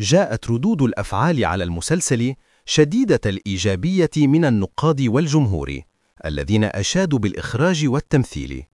جاءت ردود الأفعال على المسلسل شديدة الإيجابية من النقاد والجمهور الذين أشادوا بالإخراج والتمثيل.